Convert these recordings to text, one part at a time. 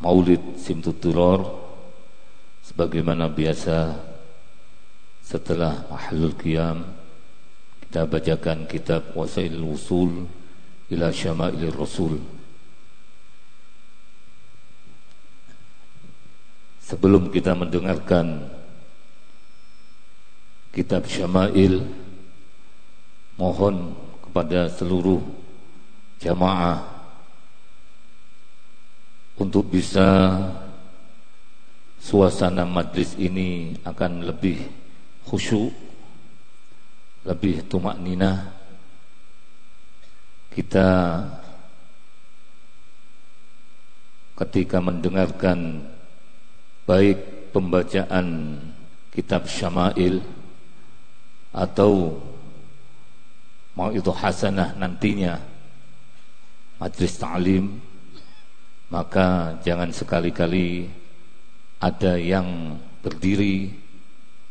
Maulid Simtuturor sebagaimana biasa setelah Mahlul Qiyam kita bacakan kitab Wasail Usul ila Syama'il Rasul. Sebelum kita mendengarkan kitab Syama'il mohon kepada seluruh jamaah untuk bisa suasana majlis ini akan lebih khusyuk, lebih tumak nina. Kita ketika mendengarkan baik pembacaan kitab Syama'il atau mau itu hasanah nantinya majlis ta'lim maka jangan sekali-kali ada yang berdiri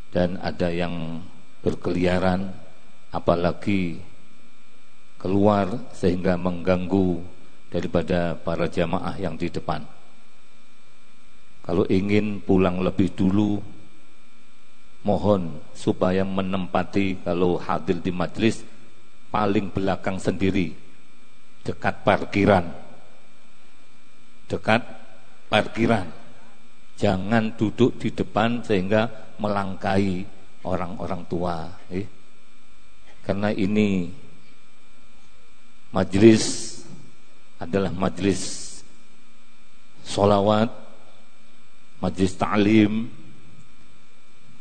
dan ada yang berkeliaran apalagi keluar sehingga mengganggu daripada para jamaah yang di depan. Kalau ingin pulang lebih dulu mohon supaya menempati kalau hadir di majlis paling belakang sendiri dekat parkiran dekat parkiran. Jangan duduk di depan sehingga melangkai orang-orang tua. Eh. Karena ini majlis adalah majlis solawat, majlis ta'lim.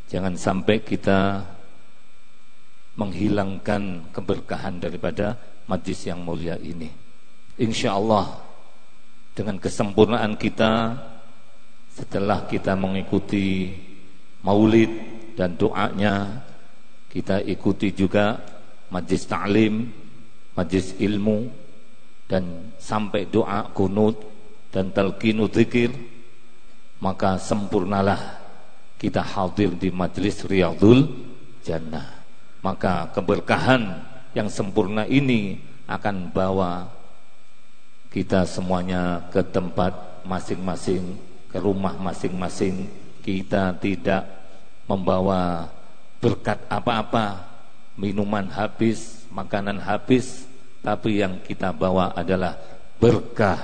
Jangan sampai kita menghilangkan keberkahan daripada majlis yang mulia ini. Insya Allah dengan kesempurnaan kita setelah kita mengikuti maulid dan doanya. Kita ikuti juga majlis ta'lim majlis ilmu dan sampai doa kunut dan talqinu zikir maka sempurnalah kita hadir di majlis riyadul jannah. Maka keberkahan yang sempurna ini akan bawa kita semuanya ke tempat masing-masing, ke rumah masing-masing. Kita tidak membawa berkat apa-apa, minuman habis, makanan habis, tapi yang kita bawa adalah berkah,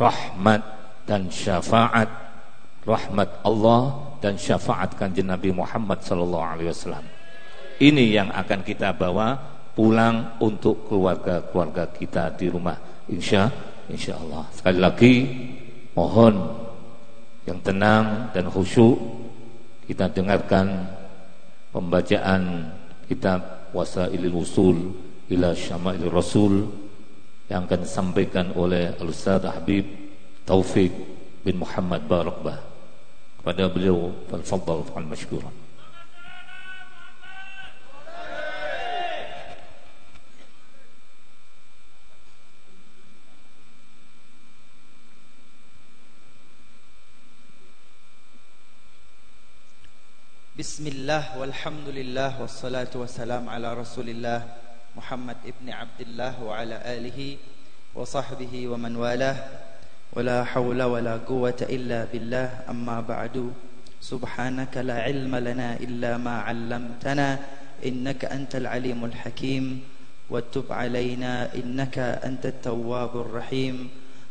rahmat dan syafaat. Rahmat Allah dan syafaat kanjeng Nabi Muhammad sallallahu alaihi wasallam. Ini yang akan kita bawa pulang untuk keluarga-keluarga kita di rumah insya insya Allah sekali lagi mohon yang tenang dan khusyuk kita dengarkan pembacaan kitab Wasailul Usul ila Syama'il Rasul yang akan disampaikan oleh Al-Ustaz Habib Taufik bin Muhammad Barakbah. Kepada beliau fal-fadhal fal-mashkuran بسم الله والحمد لله والصلاة والسلام على رسول الله محمد ابن عبد الله وعلى آله وصحبه ومن والاه ولا حول ولا قوة إلا بالله أما بعد سبحانك لا علم لنا إلا ما علمتنا إنك أنت العليم الحكيم وتب علينا إنك أنت التواب الرحيم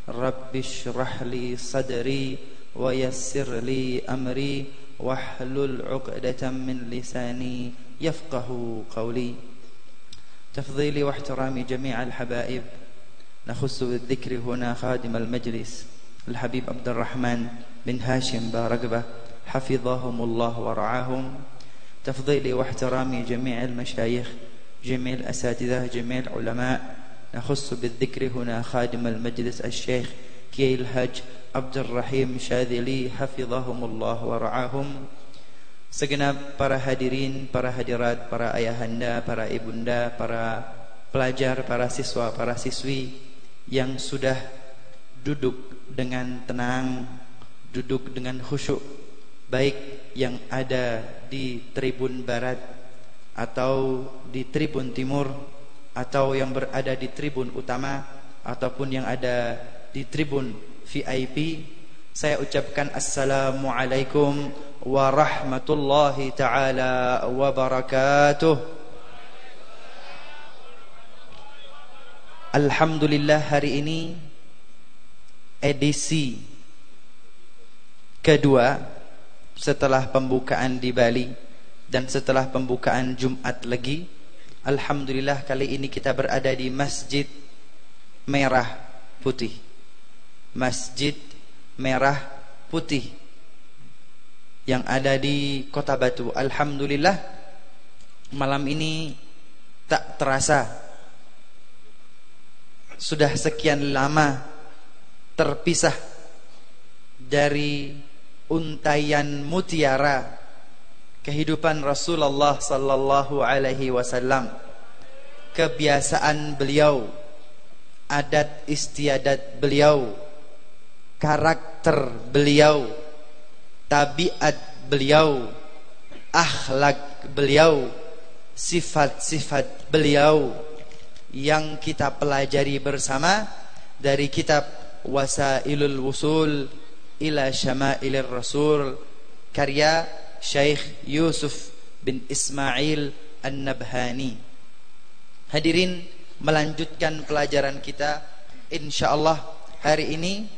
رب اشرح لي صدري ويسر لي أمري واحلل عقدة من لساني يفقه قولي. تفضيلي واحترامي جميع الحبائب. نخص بالذكر هنا خادم المجلس الحبيب عبد الرحمن بن هاشم بارقبة. حفظهم الله ورعاهم. تفضيلي واحترامي جميع المشايخ جميع الأساتذة جميع العلماء. نخص بالذكر هنا خادم المجلس الشيخ كي الحج Abdul Rahim Syadzili hafizahumullah wa ra'ahum. Segenap para hadirin, para hadirat, para ayahanda, para ibunda, para pelajar, para siswa, para siswi yang sudah duduk dengan tenang, duduk dengan khusyuk, baik yang ada di tribun barat atau di tribun timur atau yang berada di tribun utama ataupun yang ada di tribun VIP Saya ucapkan Assalamualaikum warahmatullahi taala wabarakatuh. Alhamdulillah hari ini edisi kedua setelah pembukaan di Bali dan setelah pembukaan Jumat lagi Alhamdulillah kali ini kita berada di Masjid Merah Putih Masjid Merah Putih yang ada di Kota Batu. Alhamdulillah malam ini tak terasa sudah sekian lama terpisah dari untayan mutiara kehidupan Rasulullah sallallahu alaihi wasallam kebiasaan beliau adat istiadat beliau karakter beliau tabiat beliau, akhlak beliau, sifat-sifat beliau yang kita pelajari bersama dari kitab Wasailul Wusul ila Syamailir Rasul karya Syekh Yusuf bin Ismail An-Nabhani. Hadirin melanjutkan pelajaran kita insyaallah hari ini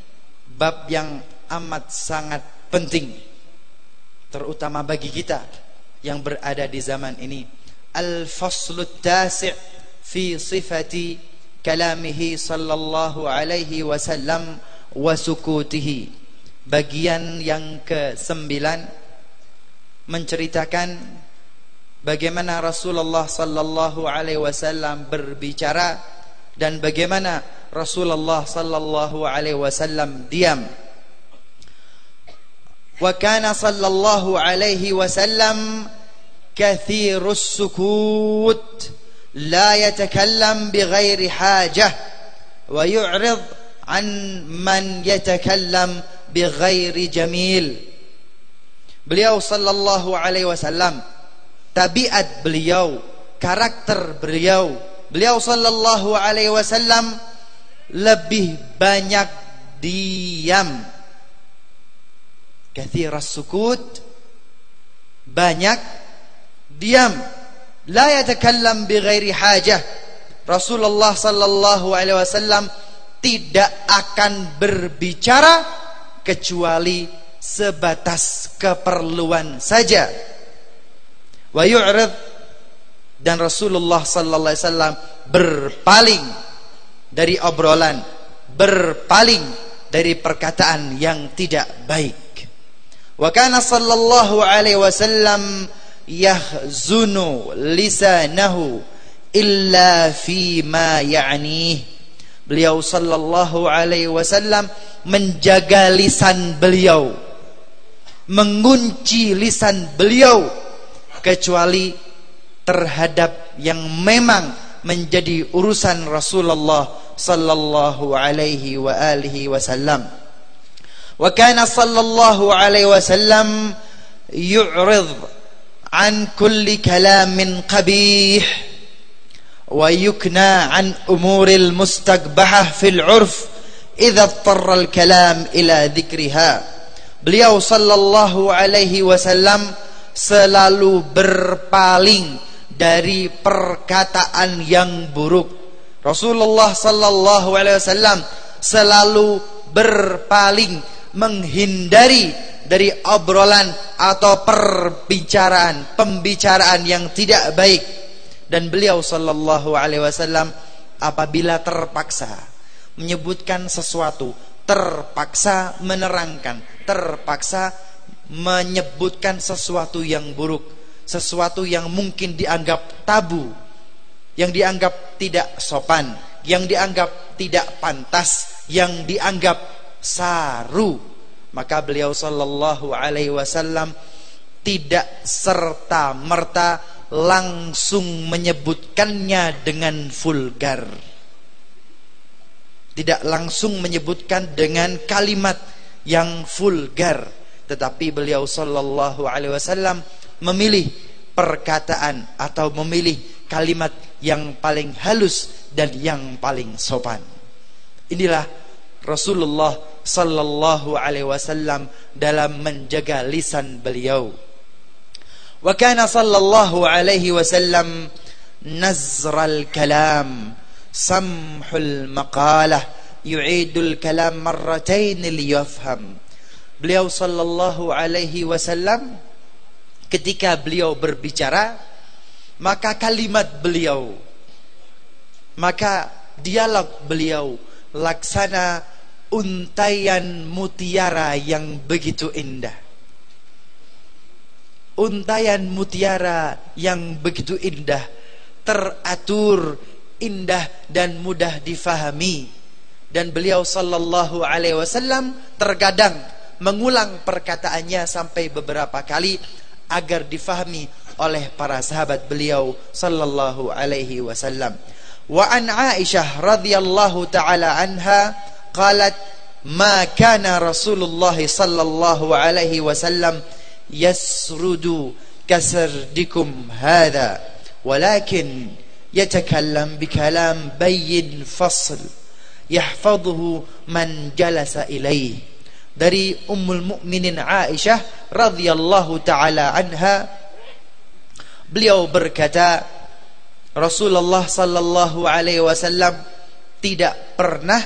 bab yang amat sangat penting terutama bagi kita yang berada di zaman ini. Al-faslu tasi' fi sifati kalamihi sallallahu alaihi wasallam wa sukutihi. Bagian yang ke-9 menceritakan bagaimana Rasulullah sallallahu alaihi wasallam berbicara dan bagaimana Rasulullah sallallahu alaihi wasallam diam وكان صلى الله عليه وسلم كثير السكوت لا يتكلم بغير حاجة ويعرض عن من يتكلم بغير جميل beliau sallallahu alaihi wasallam tabiat beliau karakter beliau beliau sallallahu alaihi wasallam lebih banyak diam. Kathiras sukut banyak diam. La yatakallam bighairi hajah. Rasulullah sallallahu alaihi wasallam tidak akan berbicara kecuali sebatas keperluan saja. Wa dan Rasulullah sallallahu alaihi wasallam berpaling dari obrolan, berpaling dari perkataan yang tidak baik. Wa kana sallallahu alaihi wasallam yahzunu lisanahu illa fi ma ya'nih. Beliau sallallahu alaihi wasallam menjaga lisan beliau. Mengunci lisan beliau kecuali terhadap yang memang menjadi urusan Rasulullah sallallahu alaihi wa alihi wasallam. Wa kana sallallahu alaihi wasallam yu'rid an kulli kalamin qabih wa yukna an umuril mustaqbahah fil 'urf idza tarra al kalam ila dhikriha. Beliau sallallahu alaihi wasallam selalu berpaling dari perkataan yang buruk Rasulullah sallallahu alaihi wasallam selalu berpaling menghindari dari obrolan atau perbicaraan, pembicaraan yang tidak baik. Dan beliau sallallahu alaihi wasallam apabila terpaksa menyebutkan sesuatu, terpaksa menerangkan, terpaksa menyebutkan sesuatu yang buruk, sesuatu yang mungkin dianggap tabu, yang dianggap tidak sopan, yang dianggap tidak pantas, yang dianggap saru. Maka beliau sallallahu alaihi wasallam tidak serta merta langsung menyebutkannya dengan vulgar. Tidak langsung menyebutkan dengan kalimat yang vulgar. Tetapi beliau sallallahu alaihi wasallam memilih perkataan atau memilih kalimat yang paling halus dan yang paling sopan inilah Rasulullah sallallahu alaihi wasallam dalam menjaga lisan beliau. Wa kana sallallahu alaihi wasallam nazral kalam samhul maqalah yu'idul kalam marratain liyafham. Beliau sallallahu alaihi wasallam ketika beliau berbicara maka kalimat beliau maka dialog beliau laksana untayan mutiara yang begitu indah. Untayan mutiara yang begitu indah, teratur, indah dan mudah difahami. Dan beliau sallallahu alaihi wasallam terkadang mengulang perkataannya sampai beberapa kali agar difahami oleh para sahabat beliau sallallahu alaihi wasallam. Wa an Aisyah radhiyallahu taala anha qalat ma kana Rasulullah sallallahu alaihi wasallam yasrudu kasardikum hadha walakin yatakallam bikalam bayyin fasl yahfazuhu man jalasa ilaih dari Ummul Mukminin Aisyah radhiyallahu taala anha beliau berkata Rasulullah sallallahu alaihi wasallam tidak pernah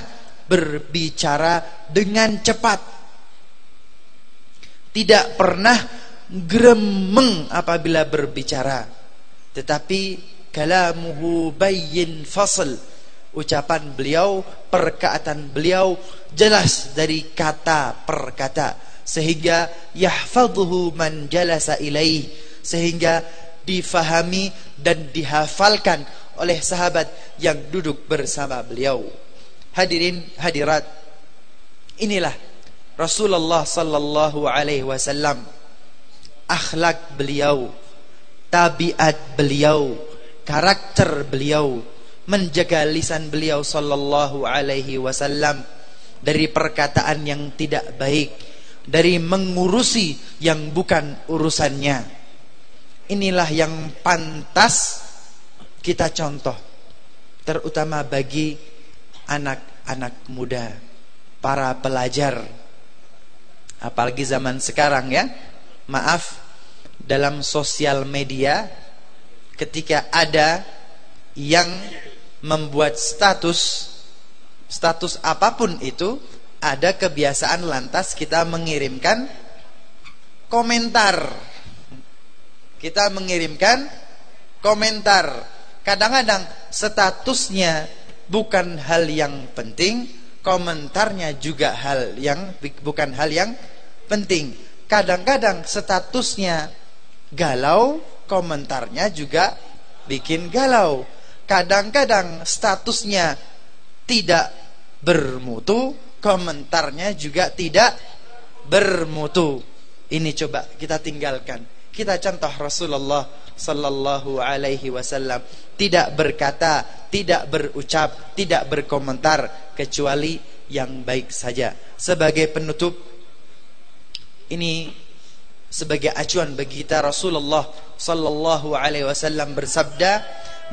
berbicara dengan cepat. Tidak pernah gremeng apabila berbicara. Tetapi kalamuhu bayyin fasl. Ucapan beliau, perkataan beliau jelas dari kata per kata sehingga yahfadhuhu man jalasa ilaih sehingga difahami dan dihafalkan oleh sahabat yang duduk bersama beliau. Hadirin hadirat, inilah Rasulullah sallallahu alaihi wasallam akhlak beliau, tabiat beliau, karakter beliau, menjaga lisan beliau sallallahu alaihi wasallam dari perkataan yang tidak baik, dari mengurusi yang bukan urusannya. Inilah yang pantas kita contoh terutama bagi anak-anak muda para pelajar. Apalagi zaman sekarang ya. Maaf dalam sosial media ketika ada yang membuat status status apa pun itu ada kebiasaan lantas kita mengirimkan komentar kita mengirimkan komentar. Kadang-kadang statusnya bukan hal yang penting, komentarnya juga hal yang bukan hal yang penting. Kadang-kadang statusnya galau, komentarnya juga bikin galau. Kadang-kadang statusnya tidak bermutu, komentarnya juga tidak bermutu. Ini coba kita tinggalkan. Kita contoh Rasulullah sallallahu alaihi wasallam tidak berkata, tidak berucap, tidak berkomentar kecuali yang baik saja. Sebagai penutup ini sebagai acuan bagi kita Rasulullah sallallahu alaihi wasallam bersabda,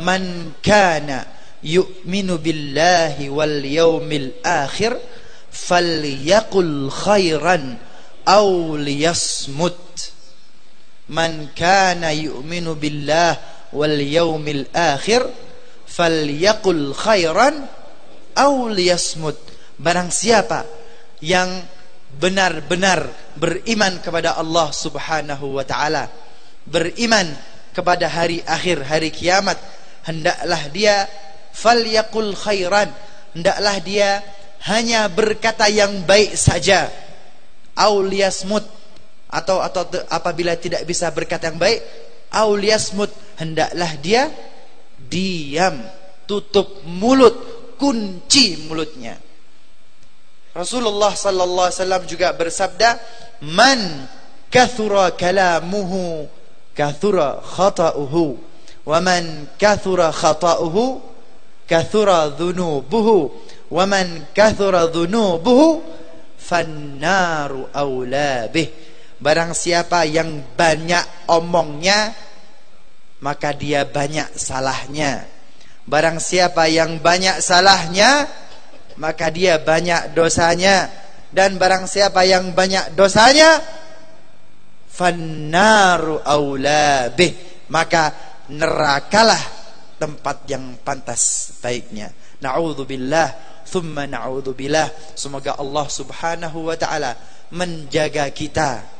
"Man kana yu'minu billahi wal yaumil akhir falyaqul khairan aw liyasmut." man kana yu'minu billah wal yaumil akhir falyaqul khairan aw liyasmut barang siapa yang benar-benar beriman kepada Allah Subhanahu wa taala beriman kepada hari akhir hari kiamat hendaklah dia falyaqul khairan hendaklah dia hanya berkata yang baik saja. Aw liyasmut atau atau apabila tidak bisa berkata yang baik auliasmut. Hendaklah dia diam. Tutup mulut. Kunci mulutnya. Rasulullah sallallahu alaihi wasallam juga bersabda man kathura kalamuhu kathura khata'uhu. Wa man kathura khata'uhu kathura dhunubuhu wa man kathura dhunubuhu fannaru bih Barang siapa yang banyak omongnya Maka dia banyak salahnya. Barang siapa yang banyak salahnya Maka dia banyak dosanya. Dan barang siapa yang banyak dosanya fannaru aulabih maka nerakalah tempat yang pantas baiknya. Naudzubillah thumma naudzubillah semoga Allah Subhanahu wa taala menjaga kita.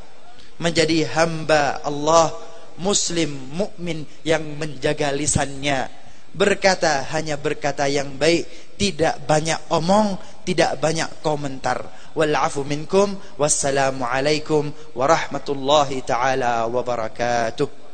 Menjadi hamba Allah muslim mukmin yang menjaga lisannya. Berkata hanya berkata yang baik. Tidak banyak omong tidak banyak komentar. Afu minkum. Wassalamu alaikum warahmatullahi taala wabarakatuh